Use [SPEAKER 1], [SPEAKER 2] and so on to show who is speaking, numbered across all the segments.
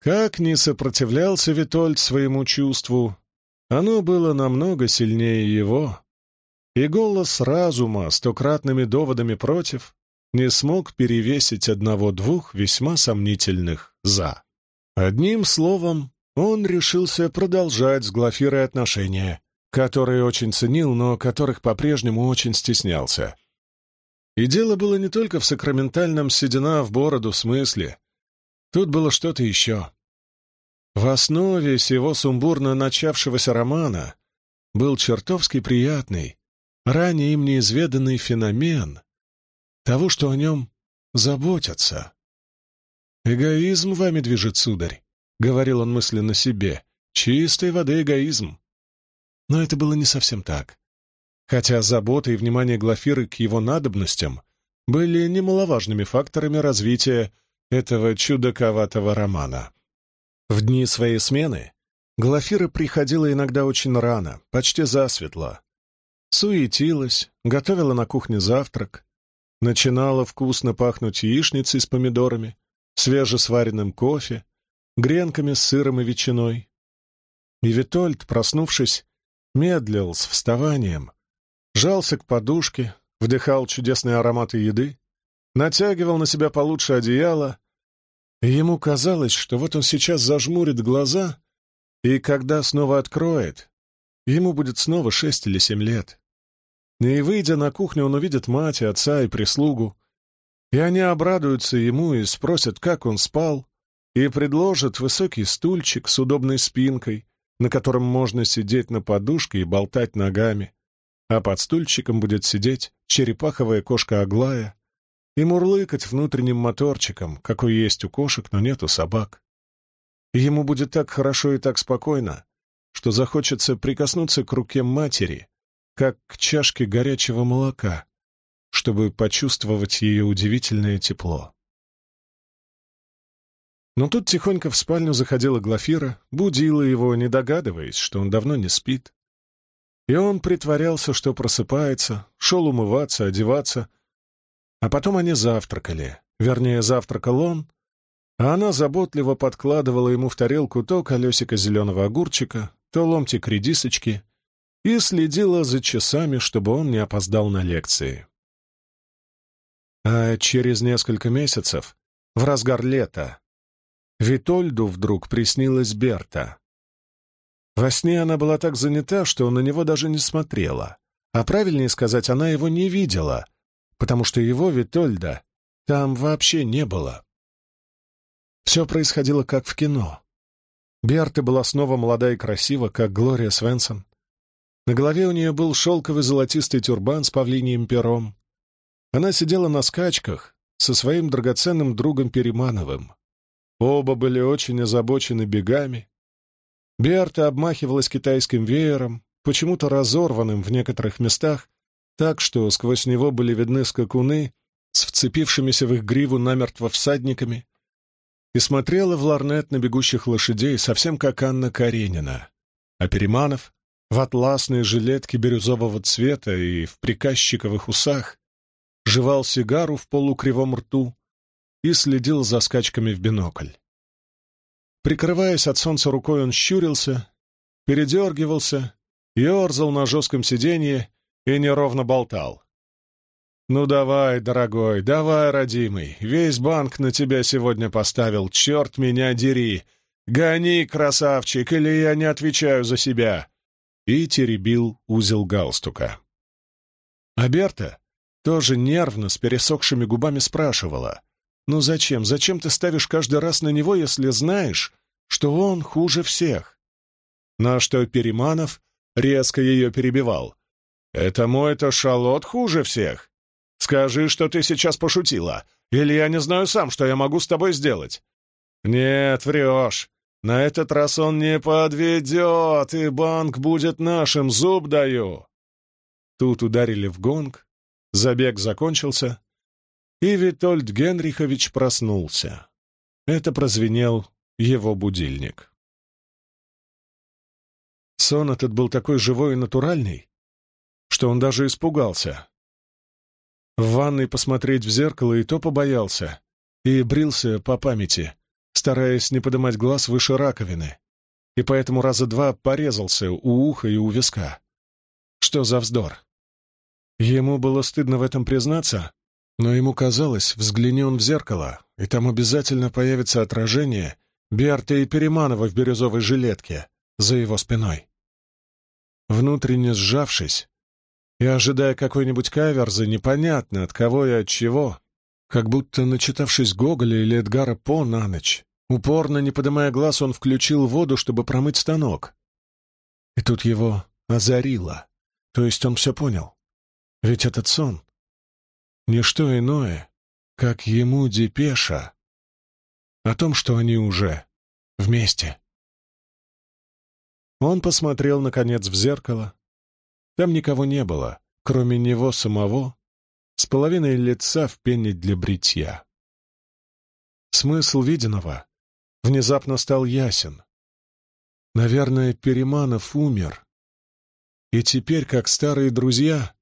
[SPEAKER 1] Как ни сопротивлялся Витольд своему чувству, оно было намного сильнее его, и голос разума, стократными доводами против, не смог перевесить одного-двух весьма сомнительных «за». Одним словом, он решился продолжать с Глафирой отношения, которые очень ценил, но которых по-прежнему очень стеснялся. И дело было не только в сакраментальном седина в бороду смысле. Тут было что-то еще. В основе всего сумбурно начавшегося романа был чертовски приятный, ранее им неизведанный феномен того, что о нем заботятся. «Эгоизм вами движет, сударь», — говорил он мысленно себе, — «чистой воды эгоизм». Но это было не совсем так. Хотя забота и внимание Глафиры к его надобностям были немаловажными факторами развития этого чудаковатого романа. В дни своей смены Глафира приходила иногда очень рано, почти засветло. Суетилась, готовила на кухне завтрак, начинала вкусно пахнуть яичницей с помидорами, свежесваренным кофе, гренками с сыром и ветчиной. И Витольд, проснувшись, медлил с вставанием, жался к подушке, вдыхал чудесные ароматы еды, натягивал на себя получше одеяло и ему казалось, что вот он сейчас зажмурит глаза, и когда снова откроет, ему будет снова шесть или семь лет. И, выйдя на кухню, он увидит мать, и отца и прислугу, и они обрадуются ему и спросят, как он спал, и предложат высокий стульчик с удобной спинкой, на котором можно сидеть на подушке и болтать ногами, а под стульчиком будет сидеть черепаховая кошка Аглая, и мурлыкать внутренним моторчиком, какой есть у кошек, но нет у собак. И ему будет так хорошо и так спокойно, что захочется прикоснуться к руке матери, как к чашке горячего молока, чтобы почувствовать ее удивительное тепло. Но тут тихонько в спальню заходила Глафира, будила его, не догадываясь, что он давно не спит. И он притворялся, что просыпается, шел умываться, одеваться, а потом они завтракали, вернее, завтракал он, а она заботливо подкладывала ему в тарелку то колесико зеленого огурчика, то ломтик редисочки и следила за часами, чтобы он не опоздал на лекции. А через несколько месяцев, в разгар лета, Витольду вдруг приснилась Берта. Во сне она была так занята, что на него даже не смотрела, а правильнее сказать, она его не видела — потому что его, Витольда, там вообще не было. Все происходило как в кино. Берта была снова молода и красива, как Глория Свенсон. На голове у нее был шелковый золотистый тюрбан с павлиньим пером. Она сидела на скачках со своим драгоценным другом Перемановым. Оба были очень озабочены бегами. Берта обмахивалась китайским веером, почему-то разорванным в некоторых местах так что сквозь него были видны скакуны с вцепившимися в их гриву намертво всадниками, и смотрела в ларнет на бегущих лошадей, совсем как Анна Каренина. А Переманов в атласной жилетке бирюзового цвета и в приказчиковых усах жевал сигару в полукривом рту и следил за скачками в бинокль. Прикрываясь от солнца рукой, он щурился, передергивался, ерзал на жестком сиденье и неровно болтал. «Ну давай, дорогой, давай, родимый, весь банк на тебя сегодня поставил, черт меня дери! Гони, красавчик, или я не отвечаю за себя!» И теребил узел галстука. А Берта тоже нервно, с пересохшими губами спрашивала. «Ну зачем, зачем ты ставишь каждый раз на него, если знаешь, что он хуже всех?» На что Переманов резко ее перебивал. Это мой-то шалот хуже всех. Скажи, что ты сейчас пошутила, или я не знаю сам, что я могу с тобой сделать. Нет, врешь. На этот раз он не подведет, и банк будет нашим, зуб даю. Тут ударили в гонг, забег закончился, и Витольд Генрихович проснулся. Это прозвенел его будильник. Сон этот был такой живой и натуральный, что он даже испугался. В ванной посмотреть в зеркало и то побоялся, и брился по памяти, стараясь не поднимать глаз выше раковины, и поэтому раза два порезался у уха и у виска. Что за вздор? Ему было стыдно в этом признаться, но ему казалось, взгляни он в зеркало, и там обязательно появится отражение Берта и Переманова в бирюзовой жилетке за его спиной. Внутренне сжавшись и ожидая какой-нибудь каверзы, непонятно от кого и от чего, как будто начитавшись Гоголя или Эдгара По на ночь, упорно не поднимая глаз, он включил воду, чтобы промыть станок. И тут его озарило. То есть он все понял. Ведь этот сон — ничто иное, как ему депеша о том, что они уже вместе. Он посмотрел, наконец, в зеркало. Там никого не было, кроме него самого, с половиной лица в пене для бритья. Смысл виденного внезапно стал ясен. Наверное, Переманов умер. И теперь, как старые друзья,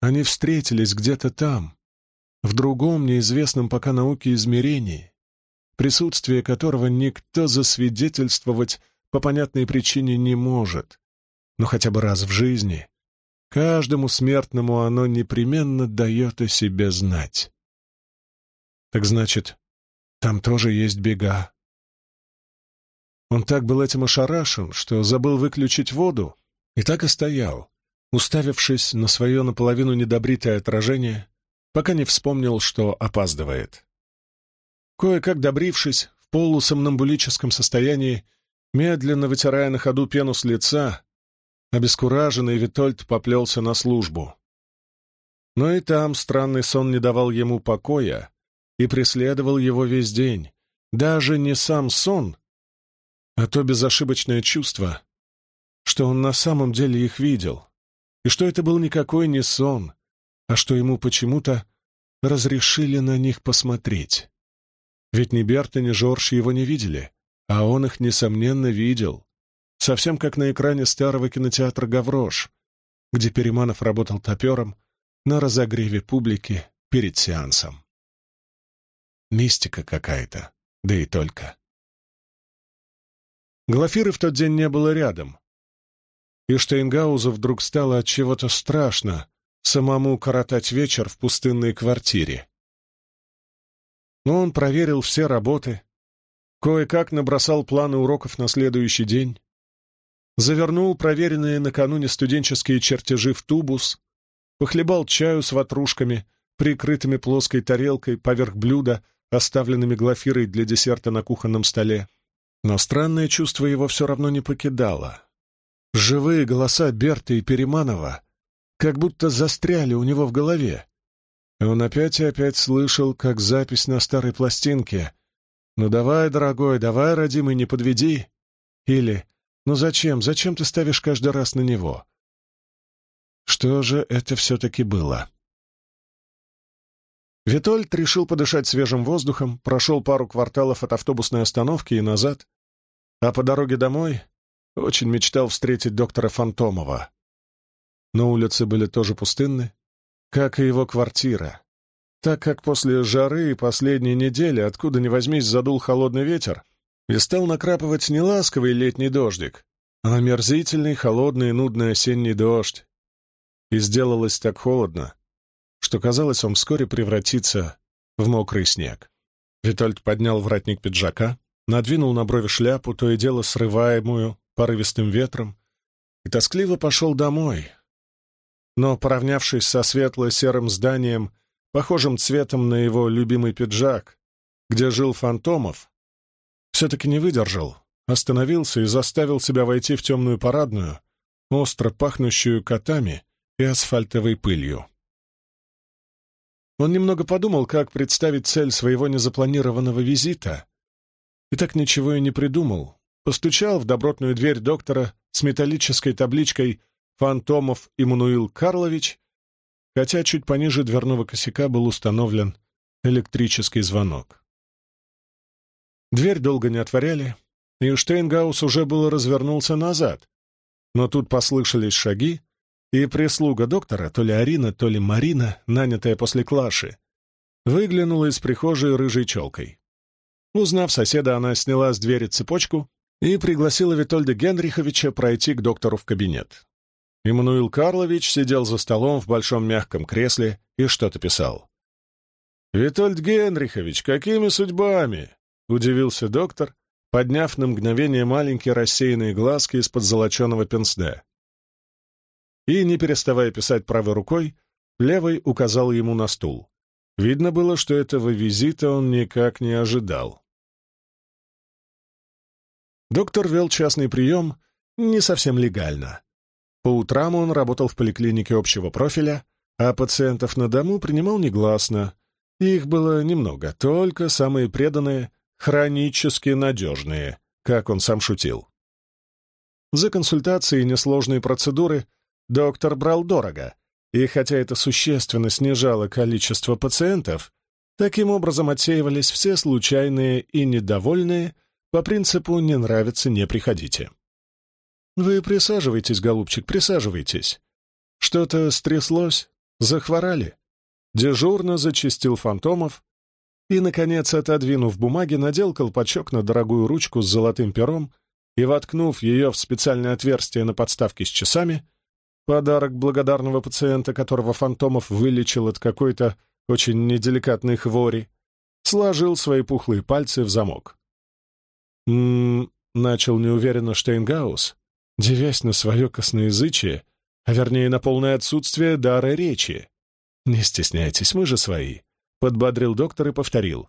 [SPEAKER 1] они встретились где-то там, в другом неизвестном пока науке измерении, присутствие которого никто засвидетельствовать по понятной причине не может, но хотя бы раз в жизни каждому смертному оно непременно дает о себе знать. Так значит, там тоже есть бега. Он так был этим ошарашен, что забыл выключить воду, и так и стоял, уставившись на свое наполовину недобритое отражение, пока не вспомнил, что опаздывает. Кое-как добрившись, в полусомнамбулическом состоянии, медленно вытирая на ходу пену с лица, обескураженный Витольд поплелся на службу. Но и там странный сон не давал ему покоя и преследовал его весь день. Даже не сам сон, а то безошибочное чувство, что он на самом деле их видел, и что это был никакой не сон, а что ему почему-то разрешили на них посмотреть. Ведь ни Берта, ни Жорж его не видели, а он их, несомненно, видел. Совсем как на экране старого кинотеатра «Гаврош», где Переманов работал топером на разогреве публики перед сеансом. Мистика какая-то, да и только. Глафиры в тот день не было рядом. И Штейнгаузу вдруг стало от чего-то страшно, самому коротать вечер в пустынной квартире. Но он проверил все работы, кое-как набросал планы уроков на следующий день, завернул проверенные накануне студенческие чертежи в тубус, похлебал чаю с ватрушками, прикрытыми плоской тарелкой поверх блюда, оставленными глафирой для десерта на кухонном столе. Но странное чувство его все равно не покидало. Живые голоса Берта и Переманова как будто застряли у него в голове. Он опять и опять слышал, как запись на старой пластинке «Ну давай, дорогой, давай, родимый, не подведи!» Или «Ну зачем, зачем ты ставишь каждый раз на него?» Что же это все-таки было? Витольд решил подышать свежим воздухом, прошел пару кварталов от автобусной остановки и назад, а по дороге домой очень мечтал встретить доктора Фантомова. Но улицы были тоже пустынны, как и его квартира, так как после жары и последней недели, откуда ни возьмись, задул холодный ветер и стал накрапывать не ласковый летний дождик, а омерзительный, холодный и нудный осенний дождь. И сделалось так холодно, что, казалось, он вскоре превратится в мокрый снег. Витольд поднял воротник пиджака, надвинул на брови шляпу, то и дело срываемую порывистым ветром, и тоскливо пошел домой, но, поравнявшись со светло-серым зданием, похожим цветом на его любимый пиджак, где жил Фантомов, все-таки не выдержал, остановился и заставил себя войти в темную парадную, остро пахнущую котами и асфальтовой пылью. Он немного подумал, как представить цель своего незапланированного визита, и так ничего и не придумал. Постучал в добротную дверь доктора с металлической табличкой Фантомов Иммануил Карлович, хотя чуть пониже дверного косяка был установлен электрический звонок. Дверь долго не отворяли, и Штейнгаус уже было развернулся назад, но тут послышались шаги, и прислуга доктора, то ли Арина, то ли Марина, нанятая после Клаши, выглянула из прихожей рыжей челкой. Узнав соседа, она сняла с двери цепочку и пригласила Витольда Генриховича пройти к доктору в кабинет. Иммануил Карлович сидел за столом в большом мягком кресле и что-то писал. «Витольд Генрихович, какими судьбами?» — удивился доктор, подняв на мгновение маленькие рассеянные глазки из-под золоченого пенсне. И, не переставая писать правой рукой, левой указал ему на стул. Видно было, что этого визита он никак не ожидал. Доктор вел частный прием не совсем легально. По утрам он работал в поликлинике общего профиля, а пациентов на дому принимал негласно. Их было немного, только самые преданные, хронически надежные, как он сам шутил. За консультации и несложные процедуры доктор брал дорого, и хотя это существенно снижало количество пациентов, таким образом отсеивались все случайные и недовольные по принципу «не нравится, не приходите». «Вы присаживайтесь, голубчик, присаживайтесь. Что-то стряслось? Захворали?» Дежурно зачистил Фантомов и, наконец, отодвинув бумаги, надел колпачок на дорогую ручку с золотым пером и, воткнув ее в специальное отверстие на подставке с часами, Подарок благодарного пациента, которого Фантомов вылечил от какой-то очень неделикатной хвори, сложил свои пухлые пальцы в замок. «М-м-м», начал неуверенно Штейнгаус, девясь на свое косноязычие, а вернее на полное отсутствие дара речи. «Не стесняйтесь, мы же свои», — подбодрил доктор и повторил.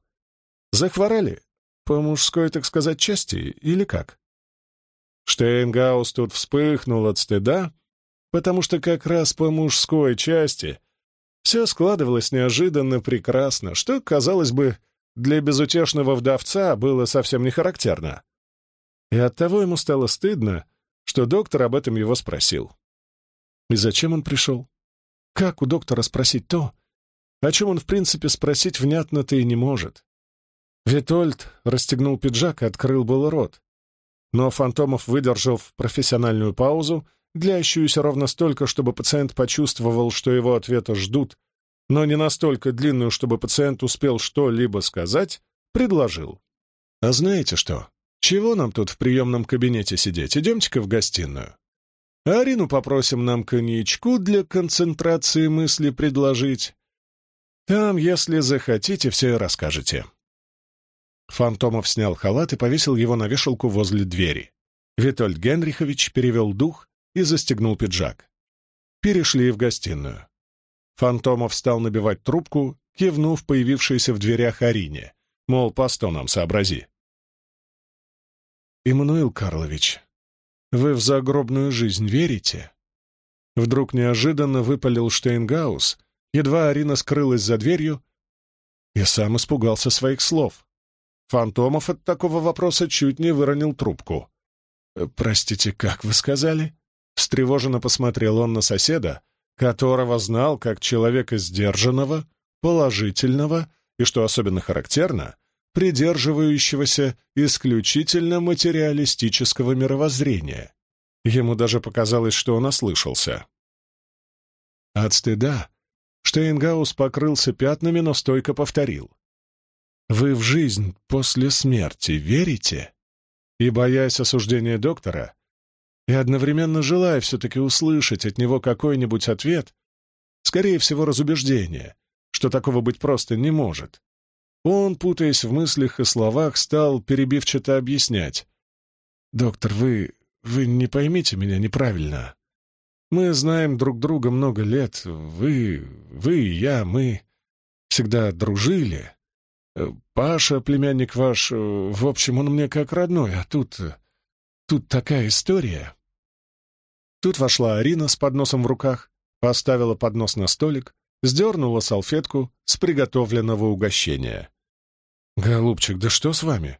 [SPEAKER 1] «Захворали? По мужской, так сказать, части или как?» Штейнгаус тут вспыхнул от стыда, потому что как раз по мужской части все складывалось неожиданно прекрасно, что, казалось бы, для безутешного вдовца было совсем не характерно. И оттого ему стало стыдно, что доктор об этом его спросил. И зачем он пришел? Как у доктора спросить то, о чем он, в принципе, спросить внятно-то и не может? Витольд расстегнул пиджак и открыл был рот. Но Фантомов, выдержав профессиональную паузу, длящуюся ровно столько, чтобы пациент почувствовал, что его ответа ждут, но не настолько длинную, чтобы пациент успел что-либо сказать, предложил. «А знаете что? Чего нам тут в приемном кабинете сидеть? Идемте-ка в гостиную. Арину попросим нам коньячку для концентрации мысли предложить. Там, если захотите, все расскажете». Фантомов снял халат и повесил его на вешалку возле двери. Витольд Генрихович перевел дух и застегнул пиджак. Перешли в гостиную. Фантомов стал набивать трубку, кивнув появившейся в дверях Арине, мол, по стонам сообрази. «Иммануил Карлович, вы в загробную жизнь верите?» Вдруг неожиданно выпалил Штейнгаус, едва Арина скрылась за дверью, и сам испугался своих слов. Фантомов от такого вопроса чуть не выронил трубку. «Простите, как вы сказали?» Встревоженно посмотрел он на соседа, которого знал как человека сдержанного, положительного и, что особенно характерно, придерживающегося исключительно материалистического мировоззрения. Ему даже показалось, что он ослышался. От стыда Штейнгаус покрылся пятнами, но стойко повторил. «Вы в жизнь после смерти верите?» И, боясь осуждения доктора, и одновременно желая все-таки услышать от него какой-нибудь ответ, скорее всего, разубеждение, что такого быть просто не может. Он, путаясь в мыслях и словах, стал перебивчато объяснять. «Доктор, вы... вы не поймите меня неправильно. Мы знаем друг друга много лет. Вы... вы и я, мы всегда дружили. Паша, племянник ваш, в общем, он мне как родной, а тут... тут такая история...» Тут вошла Арина с подносом в руках, поставила поднос на столик, сдернула салфетку с приготовленного угощения. «Голубчик, да что с вами?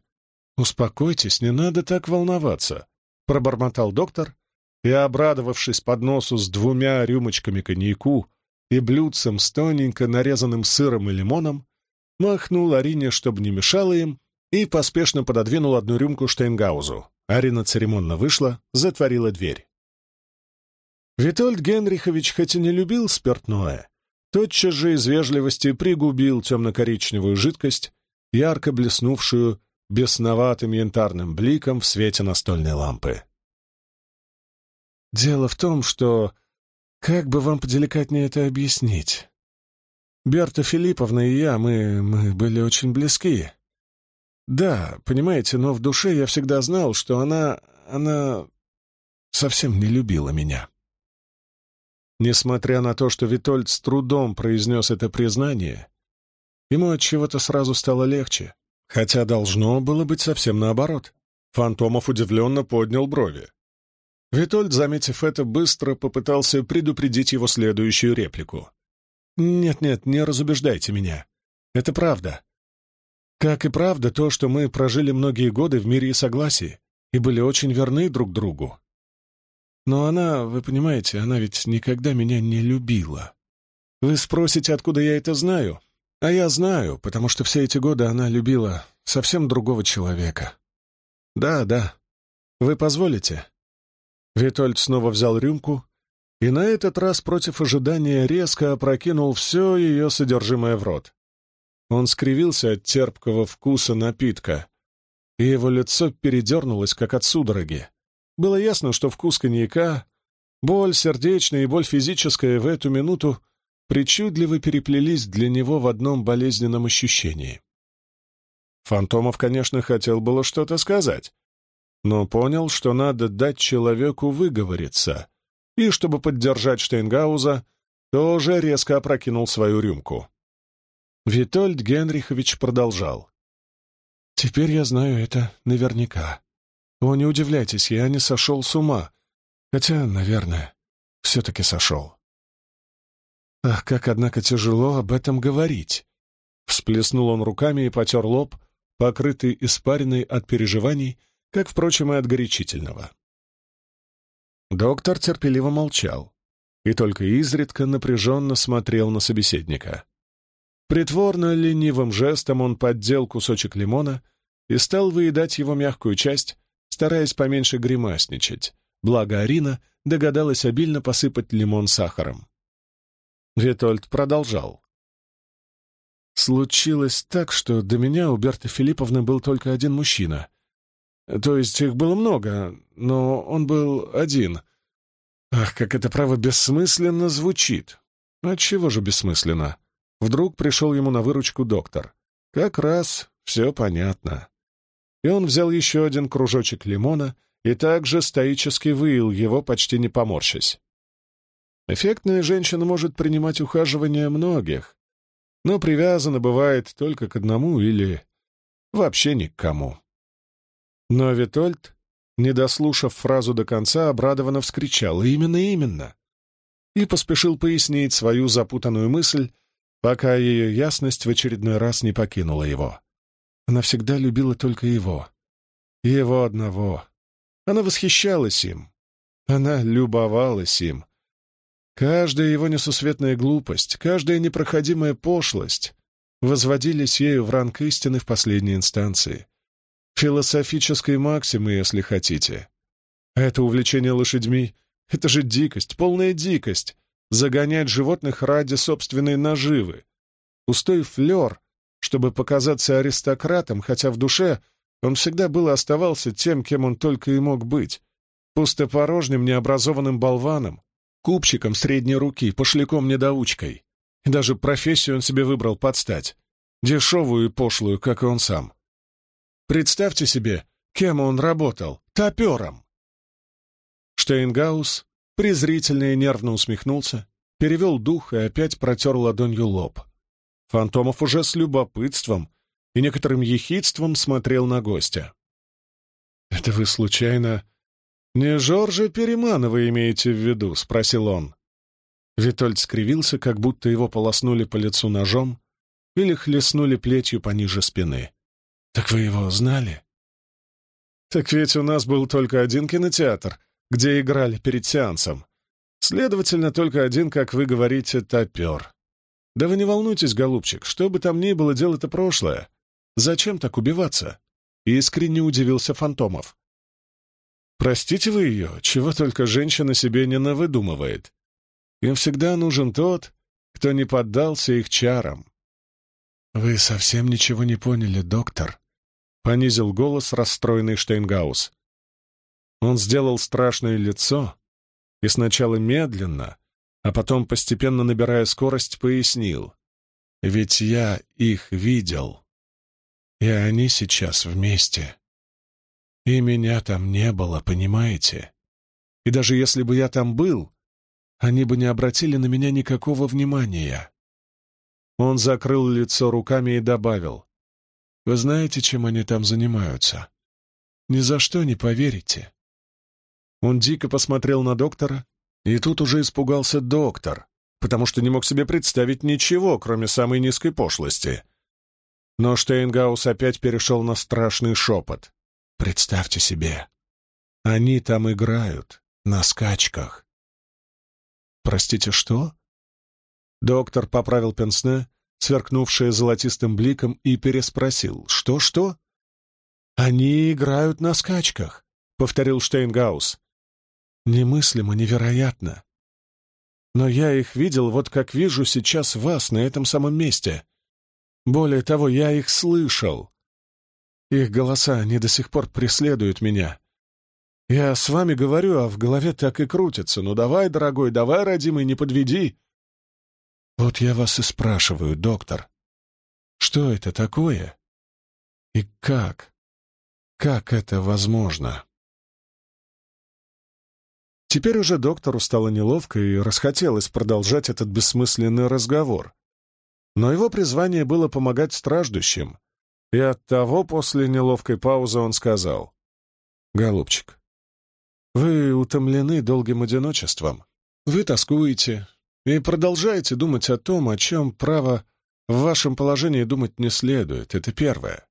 [SPEAKER 1] Успокойтесь, не надо так волноваться», — пробормотал доктор и, обрадовавшись подносу с двумя рюмочками коньяку и блюдцем с тоненько нарезанным сыром и лимоном, махнул Арине, чтобы не мешало им, и поспешно пододвинул одну рюмку Штейнгаузу. Арина церемонно вышла, затворила дверь. Витольд Генрихович хоть и не любил спиртное, тотчас же из вежливости пригубил темно-коричневую жидкость, ярко блеснувшую бесноватым янтарным бликом в свете настольной лампы. «Дело в том, что... Как бы вам поделикатнее это объяснить? Берта Филипповна и я, мы... мы были очень близки. Да, понимаете, но в душе я всегда знал, что она... она совсем не любила меня. Несмотря на то, что Витольд с трудом произнес это признание, ему от чего-то сразу стало легче, хотя должно было быть совсем наоборот. Фантомов удивленно поднял брови. Витольд, заметив это, быстро попытался предупредить его следующую реплику. «Нет-нет, не разубеждайте меня. Это правда. Как и правда то, что мы прожили многие годы в мире и согласии и были очень верны друг другу. Но она, вы понимаете, она ведь никогда меня не любила. Вы спросите, откуда я это знаю? А я знаю, потому что все эти годы она любила совсем другого человека. Да, да. Вы позволите?» Витольд снова взял рюмку и на этот раз против ожидания резко опрокинул все ее содержимое в рот. Он скривился от терпкого вкуса напитка, и его лицо передернулось, как от судороги. Было ясно, что вкус коньяка, боль сердечная и боль физическая в эту минуту причудливо переплелись для него в одном болезненном ощущении. Фантомов, конечно, хотел было что-то сказать, но понял, что надо дать человеку выговориться, и, чтобы поддержать Штейнгауза, тоже резко опрокинул свою рюмку. Витольд Генрихович продолжал. «Теперь я знаю это наверняка. О, не удивляйтесь, я не сошел с ума. Хотя, наверное, все-таки сошел. Ах, как, однако, тяжело об этом говорить!» Всплеснул он руками и потер лоб, покрытый испариной от переживаний, как, впрочем, и от горячительного. Доктор терпеливо молчал и только изредка напряженно смотрел на собеседника. Притворно ленивым жестом он поддел кусочек лимона и стал выедать его мягкую часть, стараясь поменьше гримасничать, благо Арина догадалась обильно посыпать лимон сахаром. Витольд продолжал. «Случилось так, что до меня у Берты Филипповны был только один мужчина, то есть их было много, но он был один. Ах, как это право бессмысленно звучит. Отчего же бессмысленно? Вдруг пришел ему на выручку доктор. Как раз все понятно. И он взял еще один кружочек лимона и также стоически выил его, почти не поморщась. Эффектная женщина может принимать ухаживание многих, но привязана бывает только к одному или вообще ни к кому. Но Витольд, не дослушав фразу до конца, обрадованно вскричал «Именно, именно!» и поспешил пояснить свою запутанную мысль, пока ее ясность в очередной раз не покинула его. Она всегда любила только его. Его одного. Она восхищалась им. Она любовалась им. Каждая его несусветная глупость, каждая непроходимая пошлость возводились ею в ранг истины в последней инстанции философической максимы, если хотите. Это увлечение лошадьми — это же дикость, полная дикость. Загонять животных ради собственной наживы. Пустой флер, чтобы показаться аристократом, хотя в душе он всегда был и оставался тем, кем он только и мог быть. Пустопорожним, необразованным болваном, купчиком средней руки, пошляком-недоучкой. Даже профессию он себе выбрал подстать. Дешевую и пошлую, как и он сам. Представьте себе, кем он работал — топером. Штейнгаус презрительно и нервно усмехнулся, перевел дух и опять протер ладонью лоб. Фантомов уже с любопытством и некоторым ехидством смотрел на гостя. «Это вы, случайно, не Жоржа Переманова имеете в виду?» — спросил он. Витольд скривился, как будто его полоснули по лицу ножом или хлестнули плетью пониже спины. «Так вы его знали?» «Так ведь у нас был только один кинотеатр, где играли перед сеансом. Следовательно, только один, как вы говорите, топер. Да вы не волнуйтесь, голубчик, что бы там ни было, дело-то прошлое. Зачем так убиваться?» Искренне удивился Фантомов. «Простите вы ее, чего только женщина себе не навыдумывает. Им всегда нужен тот, кто не поддался их чарам». «Вы совсем ничего не поняли, доктор», — понизил голос расстроенный Штейнгаус. Он сделал страшное лицо и сначала медленно, а потом, постепенно набирая скорость, пояснил. «Ведь я их видел, и они сейчас вместе. И меня там не было, понимаете? И даже если бы я там был, они бы не обратили на меня никакого внимания». Он закрыл лицо руками и добавил. «Вы знаете, чем они там занимаются? Ни за что не поверите. Он дико посмотрел на доктора, и тут уже испугался доктор, потому что не мог себе представить ничего, кроме самой низкой пошлости. Но Штейнгаус опять перешел на страшный шепот. «Представьте себе, они там играют, на скачках». «Простите, что?» Доктор поправил пенсне, сверкнувшее золотистым бликом, и переспросил. «Что-что?» «Они играют на скачках», — повторил Штейнгаус. Немыслимо, невероятно. Но я их видел, вот как вижу сейчас вас на этом самом месте. Более того, я их слышал. Их голоса, они до сих пор преследуют меня. Я с вами говорю, а в голове так и крутится. Ну давай, дорогой, давай, родимый, не подведи. Вот я вас и спрашиваю, доктор, что это такое? И как? Как это возможно? Теперь уже доктору стало неловко и расхотелось продолжать этот бессмысленный разговор. Но его призвание было помогать страждущим, и оттого после неловкой паузы он сказал, «Голубчик, вы утомлены долгим одиночеством, вы тоскуете и продолжаете думать о том, о чем, право, в вашем положении думать не следует, это первое.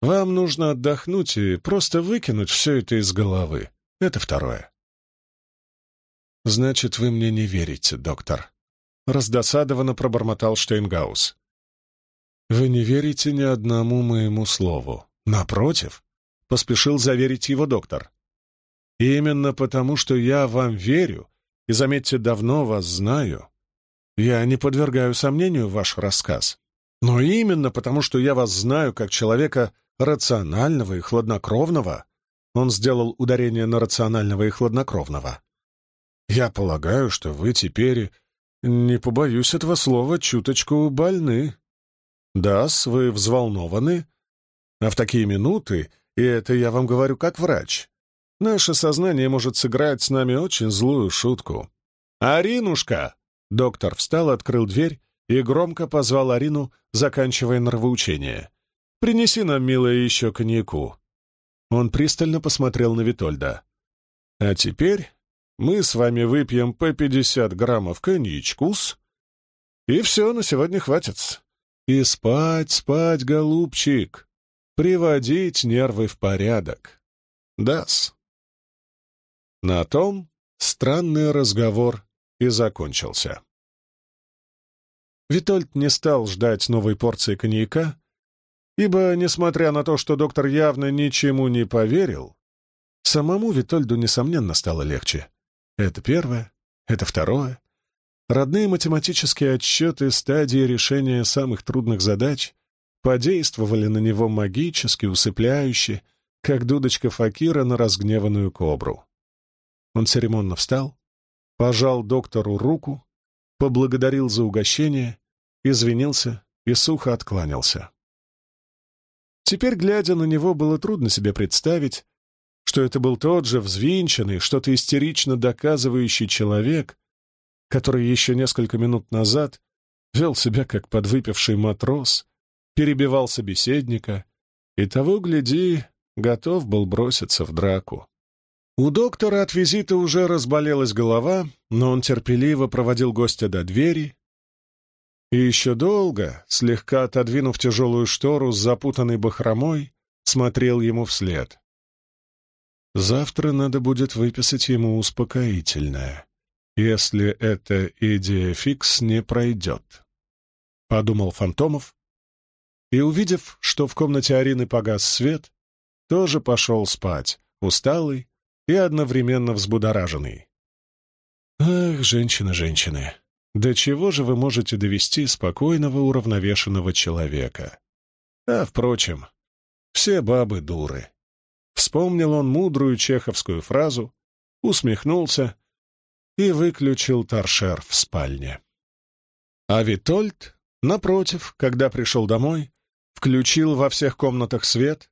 [SPEAKER 1] Вам нужно отдохнуть и просто выкинуть все это из головы, это второе. «Значит, вы мне не верите, доктор», — раздосадованно пробормотал Штейнгаус. «Вы не верите ни одному моему слову. Напротив», — поспешил заверить его доктор. «Именно потому, что я вам верю, и, заметьте, давно вас знаю, я не подвергаю сомнению ваш рассказ. Но именно потому, что я вас знаю как человека рационального и хладнокровного, он сделал ударение на рационального и хладнокровного, я полагаю, что вы теперь, не побоюсь этого слова, чуточку больны. да вы взволнованы. А в такие минуты, и это я вам говорю как врач, наше сознание может сыграть с нами очень злую шутку. «Аринушка!» Доктор встал, открыл дверь и громко позвал Арину, заканчивая нравоучение. «Принеси нам, милая, еще коньяку». Он пристально посмотрел на Витольда. «А теперь мы с вами выпьем по 50 граммов коньячкус, и все, на сегодня хватит. И спать, спать, голубчик, приводить нервы в порядок. Дас. На том странный разговор и закончился. Витольд не стал ждать новой порции коньяка, ибо, несмотря на то, что доктор явно ничему не поверил, самому Витольду, несомненно, стало легче. Это первое, это второе. Родные математические отсчеты стадии решения самых трудных задач подействовали на него магически, усыпляюще, как дудочка Факира на разгневанную кобру. Он церемонно встал, пожал доктору руку, поблагодарил за угощение, извинился и сухо откланялся. Теперь, глядя на него, было трудно себе представить, что это был тот же взвинченный, что-то истерично доказывающий человек, который еще несколько минут назад вел себя как подвыпивший матрос, перебивал собеседника и того, гляди, готов был броситься в драку. У доктора от визита уже разболелась голова, но он терпеливо проводил гостя до двери и еще долго, слегка отодвинув тяжелую штору с запутанной бахромой, смотрел ему вслед. Завтра надо будет выписать ему успокоительное, если эта идея фикс не пройдет. Подумал Фантомов, и, увидев, что в комнате Арины погас свет, тоже пошел спать, усталый и одновременно взбудораженный. Ах, женщины, женщины, до чего же вы можете довести спокойного, уравновешенного человека? А, впрочем, Все бабы дуры. Вспомнил он мудрую чеховскую фразу, усмехнулся и выключил торшер в спальне. А Витольд, напротив, когда пришел домой, включил во всех комнатах свет,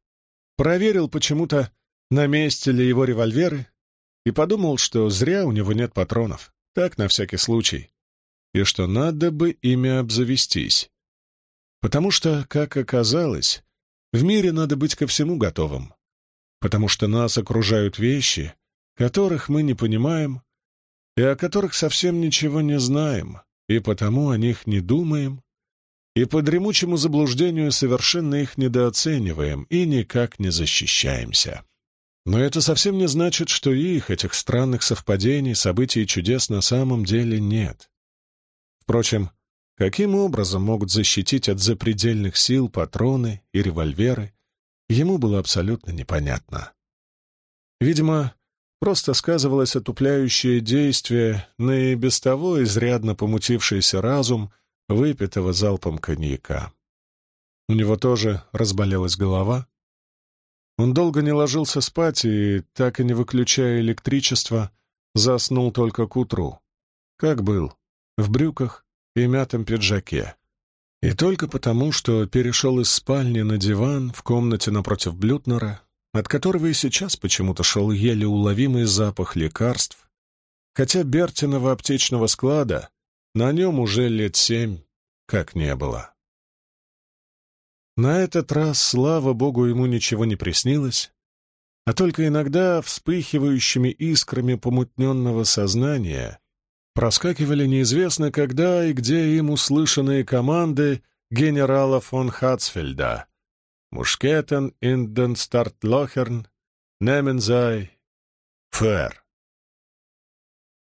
[SPEAKER 1] проверил почему-то, на месте ли его револьверы, и подумал, что зря у него нет патронов, так на всякий случай, и что надо бы ими обзавестись. Потому что, как оказалось, в мире надо быть ко всему готовым, потому что нас окружают вещи, которых мы не понимаем и о которых совсем ничего не знаем, и потому о них не думаем, и по дремучему заблуждению совершенно их недооцениваем и никак не защищаемся. Но это совсем не значит, что их, этих странных совпадений, событий и чудес на самом деле нет. Впрочем, каким образом могут защитить от запредельных сил патроны и револьверы, ему было абсолютно непонятно. Видимо, просто сказывалось отупляющее действие на и без того изрядно помутившийся разум выпитого залпом коньяка. У него тоже разболелась голова, он долго не ложился спать и, так и не выключая электричество, заснул только к утру. Как был, в брюках и мятом пиджаке. И только потому, что перешел из спальни на диван в комнате напротив Блютнера, от которого и сейчас почему-то шел еле уловимый запах лекарств, хотя Бертиного аптечного склада на нем уже лет семь как не было. На этот раз, слава богу, ему ничего не приснилось, а только иногда вспыхивающими искрами помутненного сознания проскакивали неизвестно когда и где им услышанные команды генерала фон Хацфельда «Мушкетен, Инден, Стартлохерн, Немензай, Фер».